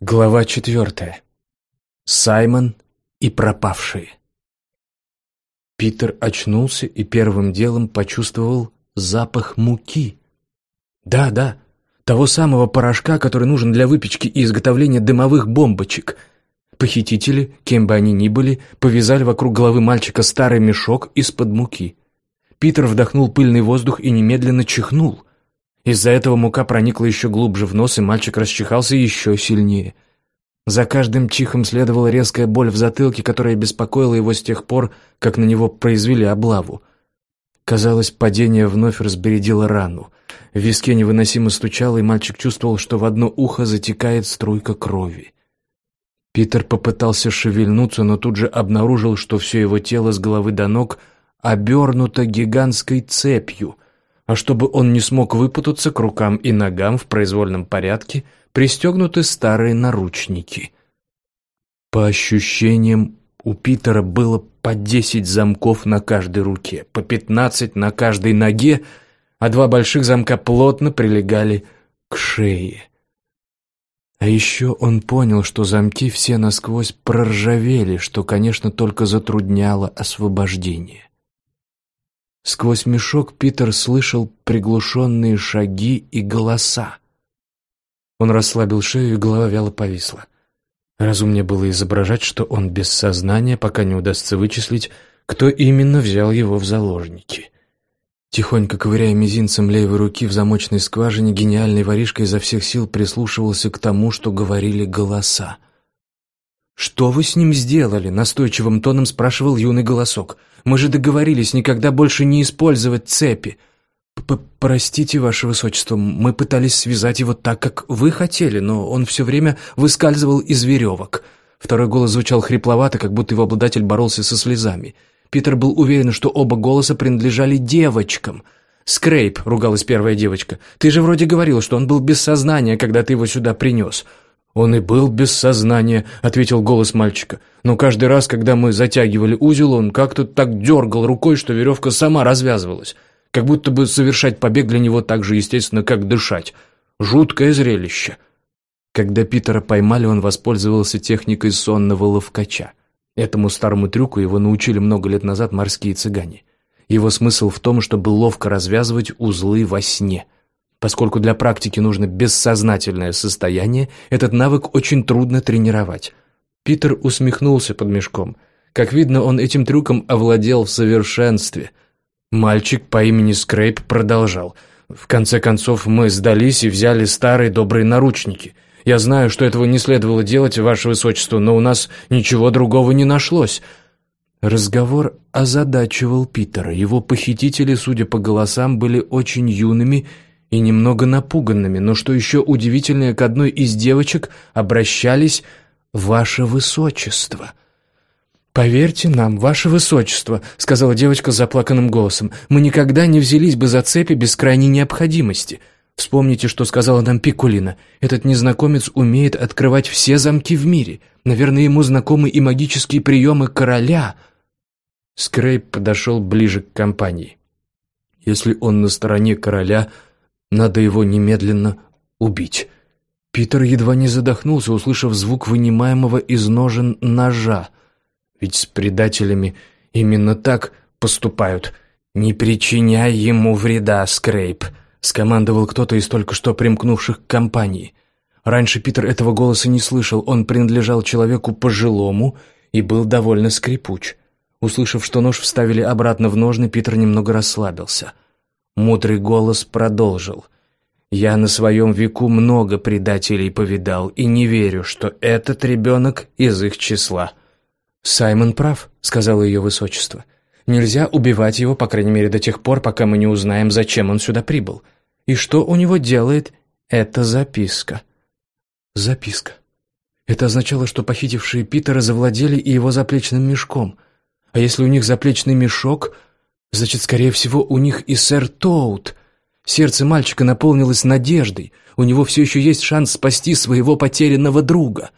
Глава четвертая. Саймон и пропавшие. Питер очнулся и первым делом почувствовал запах муки. Да, да, того самого порошка, который нужен для выпечки и изготовления дымовых бомбочек. Похитители, кем бы они ни были, повязали вокруг головы мальчика старый мешок из-под муки. Питер вдохнул пыльный воздух и немедленно чихнул. Из-за этого мука проникла еще глубже в нос, и мальчик расчихался еще сильнее. За каждым чихом следовала резкая боль в затылке, которая беспокоила его с тех пор, как на него произвели облаву. Казалось, падение вновь разбередило рану. В виске невыносимо стучало, и мальчик чувствовал, что в одно ухо затекает струйка крови. Питер попытался шевельнуться, но тут же обнаружил, что все его тело с головы до ног обернуто гигантской цепью — а чтобы он не смог выпутаться к рукам и ногам в произвольном порядке, пристегнуты старые наручники. По ощущениям, у Питера было по десять замков на каждой руке, по пятнадцать на каждой ноге, а два больших замка плотно прилегали к шее. А еще он понял, что замки все насквозь проржавели, что, конечно, только затрудняло освобождение. Сквозь мешок Питер слышал приглушенные шаги и голоса. Он расслабил шею, и голова вяло повисла. Разумнее было изображать, что он без сознания, пока не удастся вычислить, кто именно взял его в заложники. Тихонько ковыряя мизинцем левой руки в замочной скважине, гениальный воришка изо всех сил прислушивался к тому, что говорили голоса. «Что вы с ним сделали?» — настойчивым тоном спрашивал юный голосок. «Мы же договорились никогда больше не использовать цепи». П «Простите, ваше высочество, мы пытались связать его так, как вы хотели, но он все время выскальзывал из веревок». Второй голос звучал хрипловато, как будто его обладатель боролся со слезами. Питер был уверен, что оба голоса принадлежали девочкам. «Скрейп», — ругалась первая девочка, — «ты же вроде говорил, что он был без сознания, когда ты его сюда принес». «Он и был без сознания», — ответил голос мальчика. «Но каждый раз, когда мы затягивали узел, он как-то так дергал рукой, что веревка сама развязывалась. Как будто бы совершать побег для него так же естественно, как дышать. Жуткое зрелище». Когда Питера поймали, он воспользовался техникой сонного ловкача. Этому старому трюку его научили много лет назад морские цыгане. Его смысл в том, чтобы ловко развязывать узлы во сне — Поскольку для практики нужно бессознательное состояние, этот навык очень трудно тренировать. Питер усмехнулся под мешком. Как видно, он этим трюком овладел в совершенстве. Мальчик по имени Скрейп продолжал. «В конце концов, мы сдались и взяли старые добрые наручники. Я знаю, что этого не следовало делать, ваше высочество, но у нас ничего другого не нашлось». Разговор озадачивал Питера. Его похитители, судя по голосам, были очень юными и немного напуганными, но что еще удивительнее, к одной из девочек обращались «Ваше Высочество». «Поверьте нам, ваше высочество», — сказала девочка с заплаканным голосом, «мы никогда не взялись бы за цепи без крайней необходимости. Вспомните, что сказала нам Пикулина. Этот незнакомец умеет открывать все замки в мире. Наверное, ему знакомы и магические приемы короля». Скрейп подошел ближе к компании. «Если он на стороне короля, надо его немедленно убить. Питер едва не задохнулся, услышав звук вынимаемого из ножен ножа. Ведь с предателями именно так поступают. «Не причиняй ему вреда, Скрейп», — скомандовал кто-то из только что примкнувших к компании. Раньше Питер этого голоса не слышал, он принадлежал человеку пожилому и был довольно скрипуч. Услышав, что нож вставили обратно в ножны, Питер немного расслабился — Мудрый голос продолжил. «Я на своем веку много предателей повидал и не верю, что этот ребенок из их числа». «Саймон прав», — сказала ее высочество. «Нельзя убивать его, по крайней мере, до тех пор, пока мы не узнаем, зачем он сюда прибыл. И что у него делает эта записка». «Записка». Это означало, что похитившие Питера завладели и его заплечным мешком. А если у них заплечный мешок, Значит, скорее всего, у них и сэр Тоут. Сердце мальчика наполнилось надеждой. У него все еще есть шанс спасти своего потерянного друга.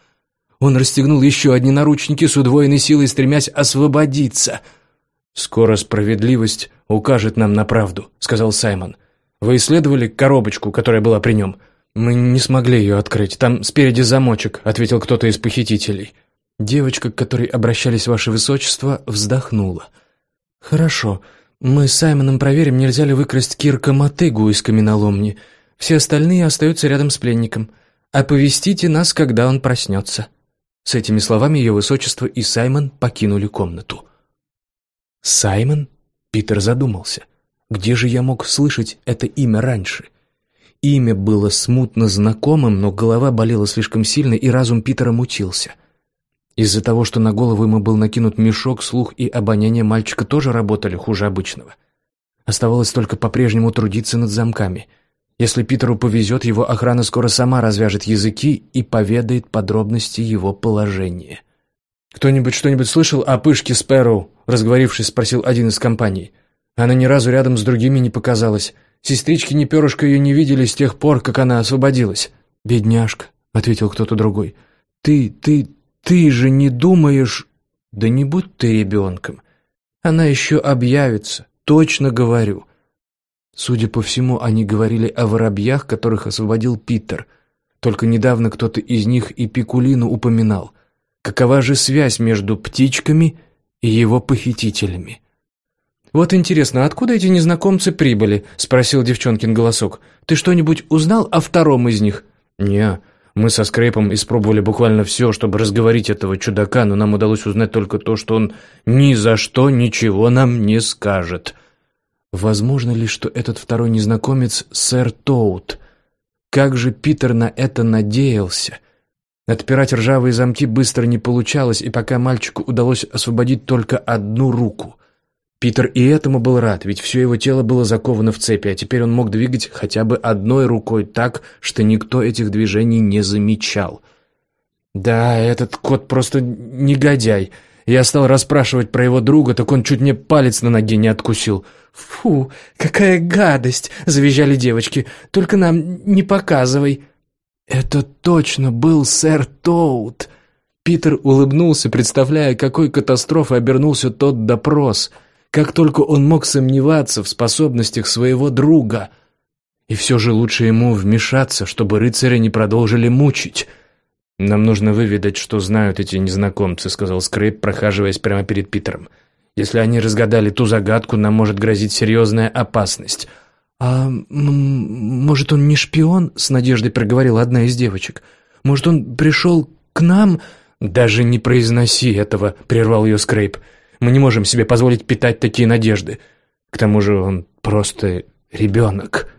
Он расстегнул еще одни наручники с удвоенной силой, стремясь освободиться. «Скоро справедливость укажет нам на правду», — сказал Саймон. «Вы исследовали коробочку, которая была при нем? «Мы не смогли ее открыть. Там спереди замочек», — ответил кто-то из похитителей. Девочка, к которой обращались ваше высочество, вздохнула. «Хорошо. Мы с Саймоном проверим, нельзя ли выкрасть Кирка Мотыгу из каменоломни. Все остальные остаются рядом с пленником. Оповестите нас, когда он проснется». С этими словами ее высочество и Саймон покинули комнату. «Саймон?» — Питер задумался. «Где же я мог слышать это имя раньше?» Имя было смутно знакомым, но голова болела слишком сильно, и разум Питера мутился. Из-за того, что на голову ему был накинут мешок, слух и обоняние мальчика тоже работали хуже обычного. Оставалось только по-прежнему трудиться над замками. Если Питеру повезет, его охрана скоро сама развяжет языки и поведает подробности его положения. «Кто-нибудь что-нибудь слышал о пышке Спэроу?» — разговорившись, спросил один из компаний. Она ни разу рядом с другими не показалась. Сестрички ни перышка ее не видели с тех пор, как она освободилась. «Бедняжка», — ответил кто-то другой. «Ты, ты, ты же не думаешь...» «Да не будь ты ребенком. Она еще объявится, точно говорю». Судя по всему, они говорили о воробьях, которых освободил Питер. Только недавно кто-то из них и Пикулину упоминал. Какова же связь между птичками и его похитителями? «Вот интересно, откуда эти незнакомцы прибыли?» — спросил девчонкин голосок. «Ты что-нибудь узнал о втором из них?» «Не, мы со Скрейпом испробовали буквально все, чтобы разговорить этого чудака, но нам удалось узнать только то, что он ни за что ничего нам не скажет». Возможно ли, что этот второй незнакомец — сэр Тоут? Как же Питер на это надеялся? Отпирать ржавые замки быстро не получалось, и пока мальчику удалось освободить только одну руку. Питер и этому был рад, ведь все его тело было заковано в цепи, а теперь он мог двигать хотя бы одной рукой так, что никто этих движений не замечал. «Да, этот кот просто негодяй. Я стал расспрашивать про его друга, так он чуть мне палец на ноге не откусил». «Фу, какая гадость!» — завизжали девочки. «Только нам не показывай». «Это точно был сэр Тоут!» Питер улыбнулся, представляя, какой катастрофой обернулся тот допрос — как только он мог сомневаться в способностях своего друга. И все же лучше ему вмешаться, чтобы рыцаря не продолжили мучить. «Нам нужно выведать, что знают эти незнакомцы», — сказал Скрейп, прохаживаясь прямо перед Питером. «Если они разгадали ту загадку, нам может грозить серьезная опасность». «А может, он не шпион?» — с надеждой проговорила одна из девочек. «Может, он пришел к нам?» «Даже не произноси этого», — прервал ее Скрейп. Мы не можем себе позволить питать такие надежды. К тому же он просто ребенок».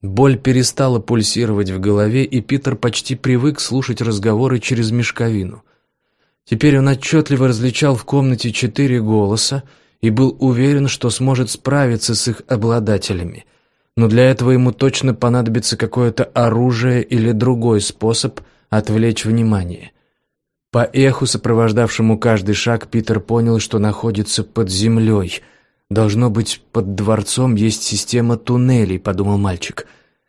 Боль перестала пульсировать в голове, и Питер почти привык слушать разговоры через мешковину. Теперь он отчетливо различал в комнате четыре голоса и был уверен, что сможет справиться с их обладателями. Но для этого ему точно понадобится какое-то оружие или другой способ отвлечь внимание. По эху, сопровождавшему каждый шаг, Питер понял, что находится под землей. «Должно быть, под дворцом есть система туннелей», — подумал мальчик.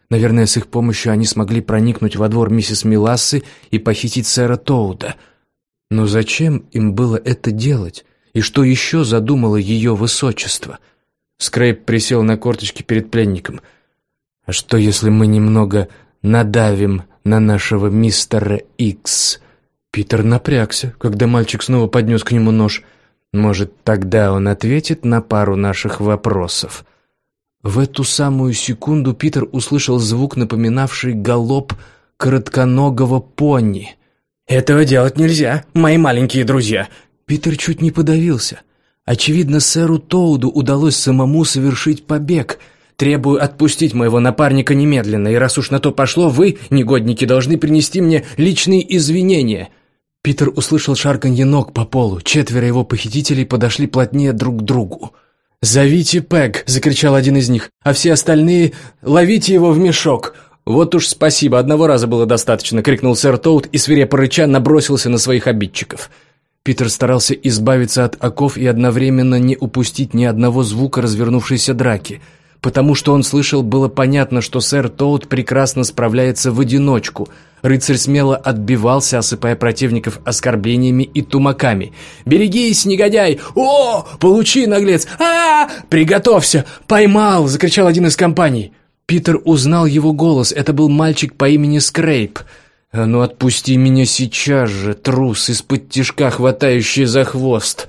«Наверное, с их помощью они смогли проникнуть во двор миссис Милассы и похитить сэра Тоуда. Но зачем им было это делать? И что еще задумало ее высочество?» Скрейп присел на корточки перед пленником. «А что, если мы немного надавим на нашего мистера Икс?» Питер напрягся, когда мальчик снова поднес к нему нож. Может, тогда он ответит на пару наших вопросов. В эту самую секунду Питер услышал звук, напоминавший галоп коротконогого пони. «Этого делать нельзя, мои маленькие друзья!» Питер чуть не подавился. Очевидно, сэру Тоуду удалось самому совершить побег. Требую отпустить моего напарника немедленно, и раз уж на то пошло, вы, негодники, должны принести мне личные извинения. Питер услышал шарканье ног по полу. Четверо его похитителей подошли плотнее друг к другу. «Зовите Пэг!» — закричал один из них, а все остальные «Ловите его в мешок!» «Вот уж спасибо, одного раза было достаточно!» — крикнул сэр Тоут и, свирепо рыча, набросился на своих обидчиков. Питер старался избавиться от оков и одновременно не упустить ни одного звука развернувшейся драки — Потому что он слышал, было понятно, что сэр Тоут прекрасно справляется в одиночку. Рыцарь смело отбивался, осыпая противников оскорблениями и тумаками. «Берегись, негодяй! О, получи, наглец! а, -а, -а Приготовься! Поймал!» — закричал один из компаний. Питер узнал его голос. Это был мальчик по имени Скрейп. «А ну отпусти меня сейчас же, трус, из-под тишка хватающий за хвост!»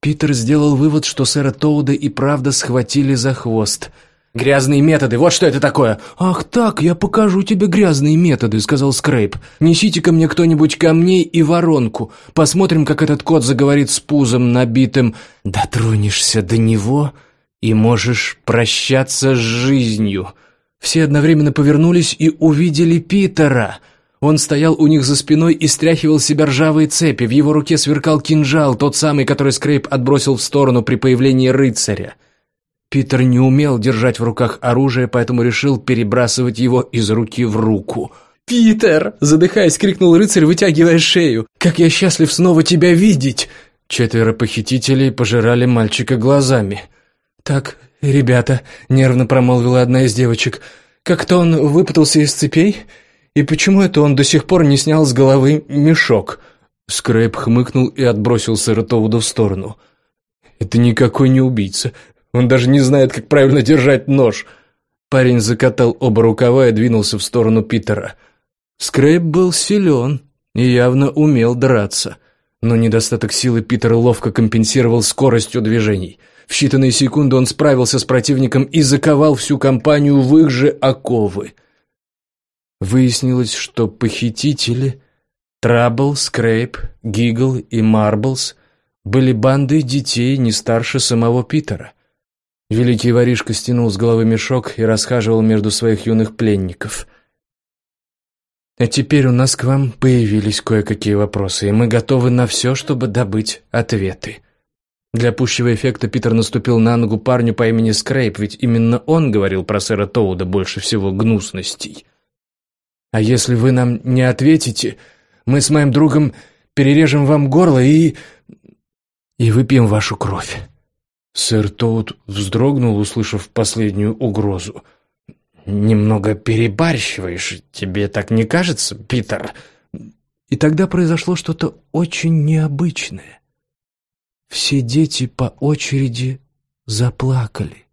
Питер сделал вывод, что сэра Тоуда и правда схватили за хвост. «Грязные методы, вот что это такое!» «Ах так, я покажу тебе грязные методы», — сказал Скрейп. «Несите ко мне кто-нибудь камней и воронку. Посмотрим, как этот кот заговорит с пузом набитым. Дотронешься до него и можешь прощаться с жизнью». Все одновременно повернулись и увидели Питера — он стоял у них за спиной и стряхивал себя ржавые цепи. В его руке сверкал кинжал, тот самый, который Скрейп отбросил в сторону при появлении рыцаря. Питер не умел держать в руках оружие, поэтому решил перебрасывать его из руки в руку. «Питер!» – задыхаясь, крикнул рыцарь, вытягивая шею. «Как я счастлив снова тебя видеть!» Четверо похитителей пожирали мальчика глазами. «Так, ребята», – нервно промолвила одна из девочек, – «как-то он выпутался из цепей?» «И почему это он до сих пор не снял с головы мешок?» Скрэп хмыкнул и отбросил Саратовуду в сторону. «Это никакой не убийца. Он даже не знает, как правильно держать нож». Парень закатал оба рукава и двинулся в сторону Питера. Скрэп был силен и явно умел драться. Но недостаток силы Питера ловко компенсировал скоростью движений. В считанные секунды он справился с противником и заковал всю компанию в их же оковы – Выяснилось, что похитители Трабл, Скрейп, Гигл и Марблс были бандой детей не старше самого Питера. Великий воришка стянул с головы мешок и расхаживал между своих юных пленников. «А теперь у нас к вам появились кое-какие вопросы, и мы готовы на все, чтобы добыть ответы». Для пущего эффекта Питер наступил на ногу парню по имени Скрейп, ведь именно он говорил про сэра Тоуда больше всего гнусностей. А если вы нам не ответите, мы с моим другом перережем вам горло и... и выпьем вашу кровь». Сэр Тоут вздрогнул, услышав последнюю угрозу. «Немного перебарщиваешь, тебе так не кажется, Питер?» И тогда произошло что-то очень необычное. Все дети по очереди заплакали.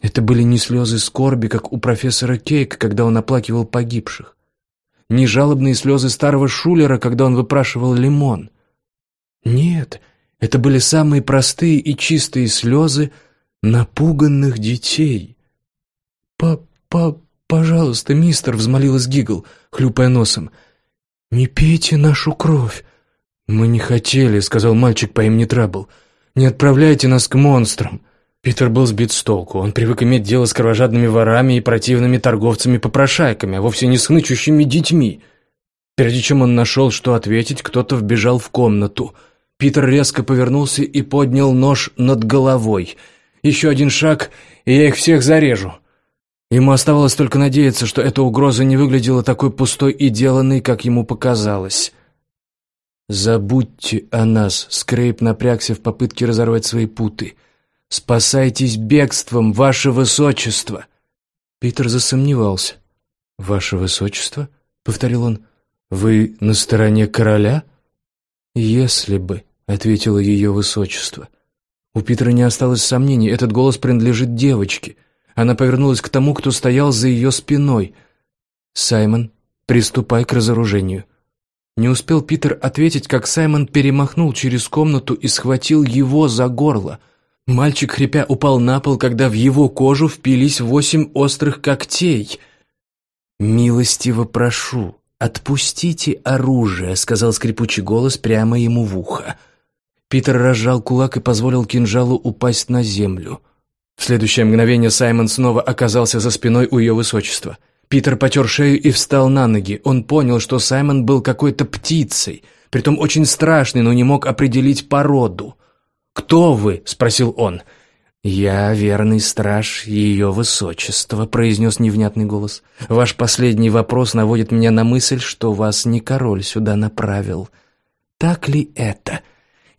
Это были не слезы скорби, как у профессора Кейка, когда он оплакивал погибших, не жалобные слезы старого Шулера, когда он выпрашивал лимон. Нет, это были самые простые и чистые слезы напуганных детей. «Па-па, пожалуйста, мистер», — взмолилась Гигл, хлюпая носом, — «не пейте нашу кровь». «Мы не хотели», — сказал мальчик по имени Трабл. «Не отправляйте нас к монстрам». Питер был сбит с толку. Он привык иметь дело с кровожадными ворами и противными торговцами-попрошайками, а вовсе не с хнычущими детьми. Прежде чем он нашел, что ответить, кто-то вбежал в комнату. Питер резко повернулся и поднял нож над головой. «Еще один шаг, и я их всех зарежу». Ему оставалось только надеяться, что эта угроза не выглядела такой пустой и деланной, как ему показалось. «Забудьте о нас», — Скрейп напрягся в попытке разорвать свои путы — «Спасайтесь бегством, ваше высочество!» Питер засомневался. «Ваше высочество?» — повторил он. «Вы на стороне короля?» «Если бы», — ответило ее высочество. У Питера не осталось сомнений, этот голос принадлежит девочке. Она повернулась к тому, кто стоял за ее спиной. «Саймон, приступай к разоружению». Не успел Питер ответить, как Саймон перемахнул через комнату и схватил его за горло — Мальчик, хрипя, упал на пол, когда в его кожу впились восемь острых когтей. «Милостиво прошу, отпустите оружие», — сказал скрипучий голос прямо ему в ухо. Питер разжал кулак и позволил кинжалу упасть на землю. В следующее мгновение Саймон снова оказался за спиной у ее высочества. Питер потер шею и встал на ноги. Он понял, что Саймон был какой-то птицей, притом очень страшный, но не мог определить породу. «Кто вы?» — спросил он. «Я верный страж ее высочества», — произнес невнятный голос. «Ваш последний вопрос наводит меня на мысль, что вас не король сюда направил. Так ли это?»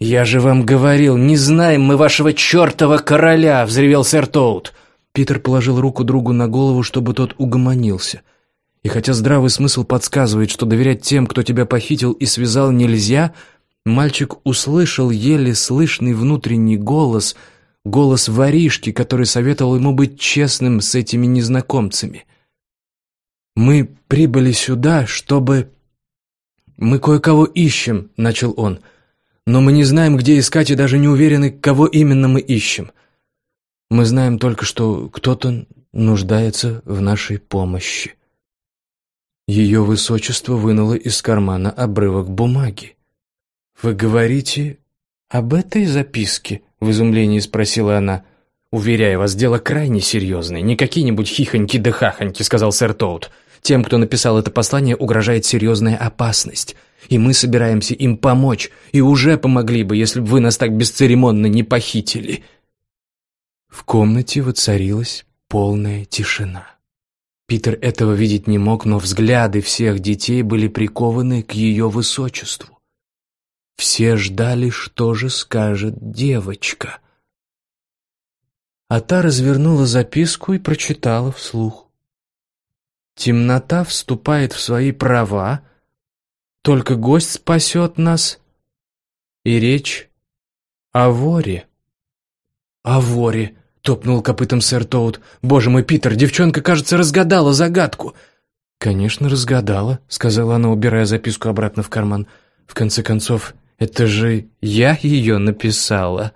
«Я же вам говорил, не знаем мы вашего чертова короля!» — взревел сэр Тоут. Питер положил руку другу на голову, чтобы тот угомонился. И хотя здравый смысл подсказывает, что доверять тем, кто тебя похитил и связал, нельзя, Мальчик услышал еле слышный внутренний голос, голос воришки, который советовал ему быть честным с этими незнакомцами. «Мы прибыли сюда, чтобы...» «Мы кое-кого ищем», — начал он, «но мы не знаем, где искать и даже не уверены, кого именно мы ищем. Мы знаем только, что кто-то нуждается в нашей помощи». Ее высочество вынуло из кармана обрывок бумаги. «Вы говорите об этой записке?» — в изумлении спросила она. «Уверяю вас, дело крайне серьезное. Не какие-нибудь хихоньки да хахоньки», — сказал сэр Тоут. «Тем, кто написал это послание, угрожает серьезная опасность. И мы собираемся им помочь, и уже помогли бы, если бы вы нас так бесцеремонно не похитили». В комнате воцарилась полная тишина. Питер этого видеть не мог, но взгляды всех детей были прикованы к ее высочеству. Все ждали, что же скажет девочка. А та развернула записку и прочитала вслух. «Темнота вступает в свои права, только гость спасет нас, и речь о воре». «О воре», — топнул копытом сэр Тоут. «Боже мой, Питер, девчонка, кажется, разгадала загадку». «Конечно, разгадала», — сказала она, убирая записку обратно в карман. «В конце концов, это же я ее написала».